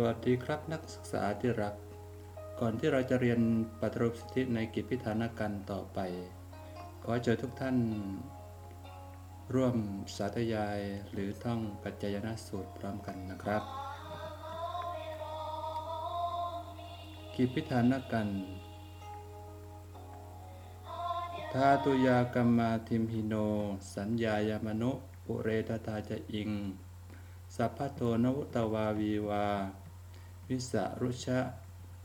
วัสดีครับนักศึกษาที่รัก ก่อนที่เราจะเรียนปฏิรูปสิทธิในกิจพิธานการต่อไป ขอเชิญทุกท่าน ร่วมสาธยายหรือท่องปัจจยนาสูตรพร้อมกันนะครับ กิจพิธานกันทาตุยากรรมาทิมหิโน สัญญายามนุปุเรตตาจะอิง สัพพโตนวุตวาวีวา วิสารุชะ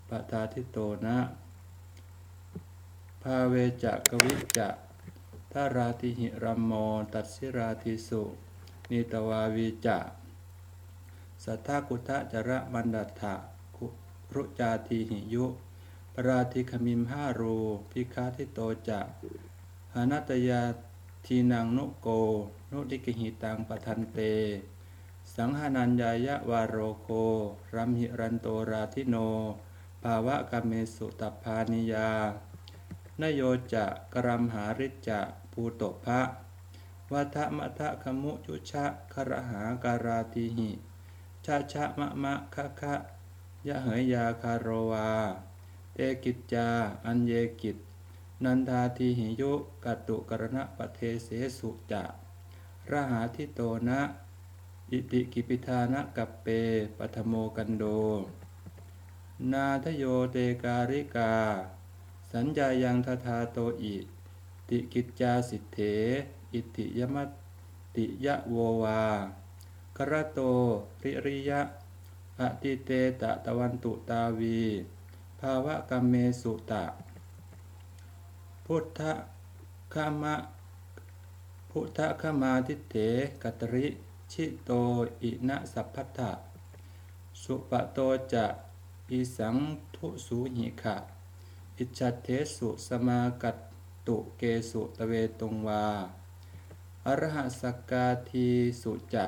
ปทาทิโตนะภาเวจะกวิจะทาราติหิรัมโมตัดสิราติสุนิตวาวีจะสัทธากุทะจระมันดัตถะคุรุจาทีหิยุ ปราธิคมิมห้ารูพิคาทิโตจะหานัตยาทีนังนุโก นุติกิหิตังปทันเต สังหานัญญายะวาโรโกรัมหิรันโตราทิโน ภาวะกเมสุตพานิยานโยจะกรัมหาริจะภูโตภะวัฏมะทะขมุจุชะครหาการาติหิชาชะมะมะคะคะยะเหยยาคารวา เตกิจจา อัญเยกิจ นันทาทีหิยุกัตตุกรณะปะเทเสสุจะระหาทิโตนะ อิติกิปิธานะกัปเปปัทโมกันโด นาทโยเตการิกา สัญญายังทธาโตอิติกิจจาสิทเถ อิติยมัตติยะโววากระโตริริยะอติเตตะตะวันตุตาวี ภาวะกัมเมสุตะ พุทธคามะพุทธคมาทิเถกัตริ ชิโตอินะสัพพัทธะสุปโตจะอิสังทุสุหิขะ อิจัตเทสุสมากัตตุเกสุตเวตุงวา อรหัสกกาทีสุจะ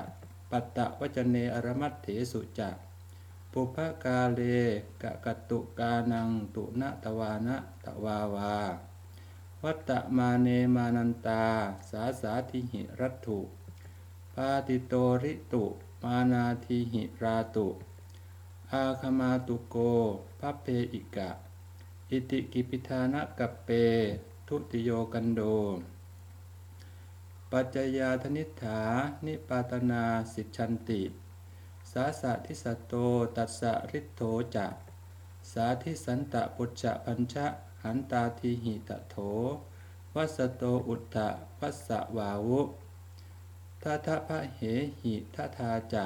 ปัตตะวจเนอรมัตเถสุจะปุพกาเลกะกัตตุกานังตุนะตวานะตวาวา วัตตะมาเนมานันตา สาสาทิหิรัตถุ ปาติโตริตุมานาทิหิราตุ อาคมาตุโกพัพเพอิกะ อิติกิปิธานะกัปเป ทุติโยกันโด ปัจจยาธนิฐา นิปาตนาสิชันติ สาสะทิสตโตตัสสะริโธจะสาธิสันตะปุจจะพัญชะหันตาทีหิตะโถ วัสโตอุตตะวัสสะวาวุ ทัทะพะเหหิทัทาจะ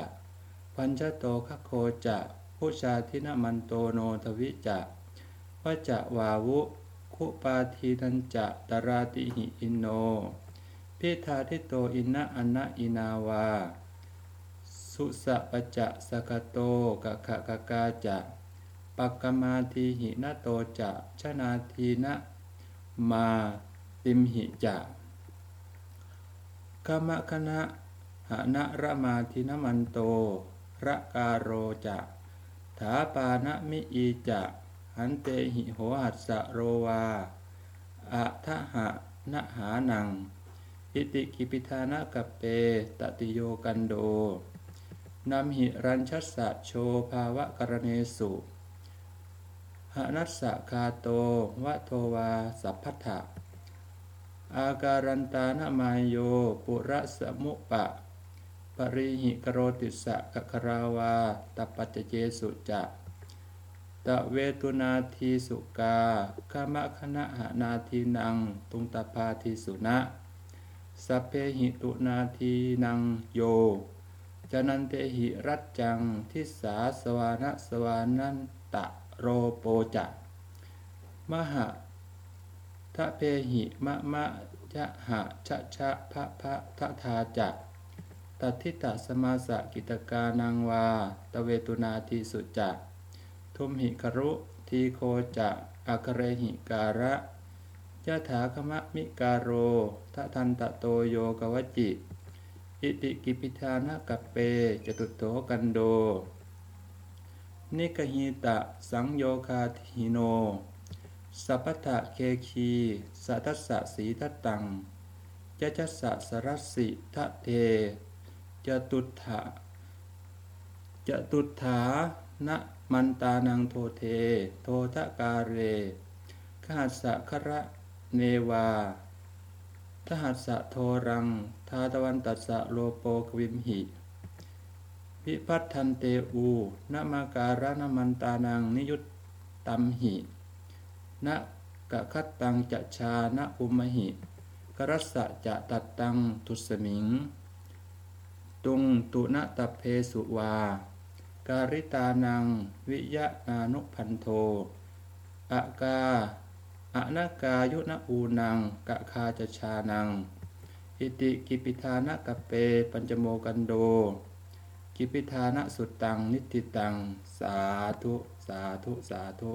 พัญชโตคโคจะผู้ชาทินมันโตโนทวิจะวจะวาวุ คุปาทีนันจะตราติหิอินโน พิธาทิโตอินะอนนะอินาวา สุสะปะจะสกโตกะขะกะกาจะปักกมาทีหินะโตจะชนาทีนะมาติมหิจะ กามะคณะหานะระมาทินมันโต ระกาโรจะถาปานะมิอีจะหันเตหิโหหัสสะโรวาอะทะหะนะหานัง อิติกิปิธานะกัปเปตติโยกันโดนำหิรัญชัสสะโชภาวะกรเนสุหนัสสะคาโตวะโทวาสัพพัทธะ อาการันตานะมายโย ปุระสมุปะ ปริหิกโรติสะกะคราวาตปัจเจสุจะตะเวตุนาทีสุกาคามะคณะหานาทีนัง ตุงตปาทีสุนะสัพเพหิตุนาทีนังโยจนันเตหิรัจจังทิสาสวานะสวานันตะโรโปจะ มหะ ทะเพหิมะมะยะหะชะชะพะพะทะทาจะตัทิตะสมาสะกิตกานังวา ตเวตุนาทีสุจะทุมหิครุทีโคจะอัคเรหิการะยะถาคมะมิการโรทะทันตะโตโยกวจิ อิติกิปิธานะกัปเป จตุโตกันโด นิกหิตะสังโยคาทิโน สัพพะเคคีสัทสสะสีทัตังยะจัสสะสรสิทะเทจตุถะจตุถานะมันตานังโทเท โททะกาเรขหัสะคระเนวาทหัสสะโทรัง ทาตวันตัสสะโลโปกวิมหิวิพัฒทันเตอูนมาการะนมันตานังนิยุตตัมหิ นะกะคัตตังจะชานะอุมหิกรัสสะจะตัดตังทุสมิง ตุงตุณตเพสุวา การิตานัง วิยะนานุพันโทอากาอนากายุนอูนัง กะคาจะชานัง อิติกิปิธานะกะเป ปัญจโมกันโด กิปิธานะสุตัง นิติตัง สาธุ สาธุ สาธุ